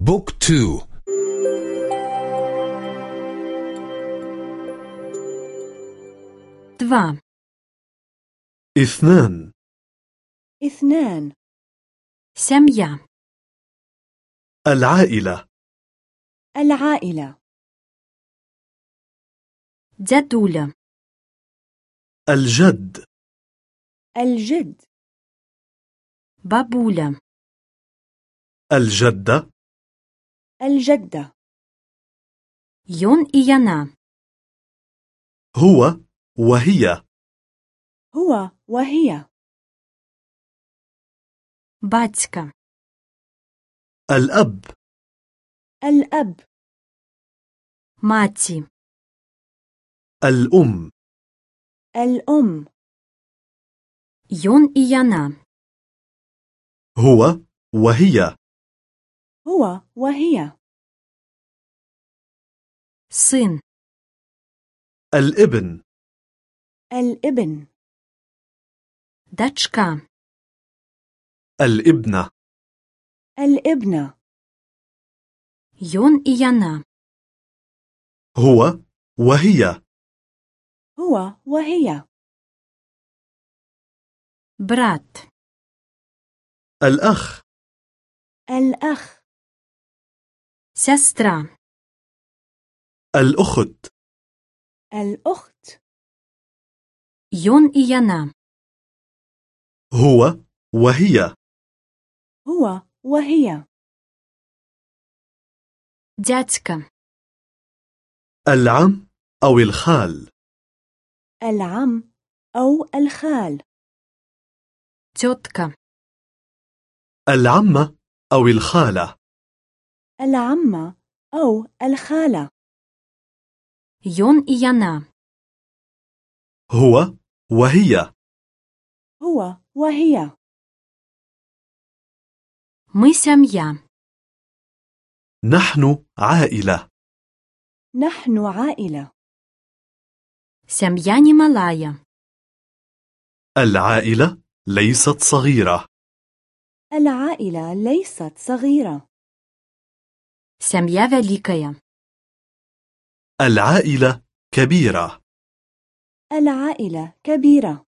Book two. Два. اثنان. اثنان. سميا العائلة. العائلة. Дзядуля الجد. الجد. بابولة الجدة. الجدة ён і яна, هو وهي هو وهي батька, الأب الأب маті, الأم الأم ён і яна, هو وهي هو وهي. سن. الابن. الابن. داتشكا الابنة. الابنة. يون إيانا هو وهي. هو وهي. برات. الأخ. الأخ. сестра, الأخت الأخت ён і яна, هو وهي هو وهي дядька, العم أو الخال العم أو الخال тітка, العمة أو الخالة العمة أو الخالة ён і яна, هو وهي هو وهي ми сім'я, نحن عائلة نحن عائلة сім'я немалая, العائلة ليست صغيرة العائلة ليست صغيرة сім'я великая, العائلة كبيرة العائلة كبيرة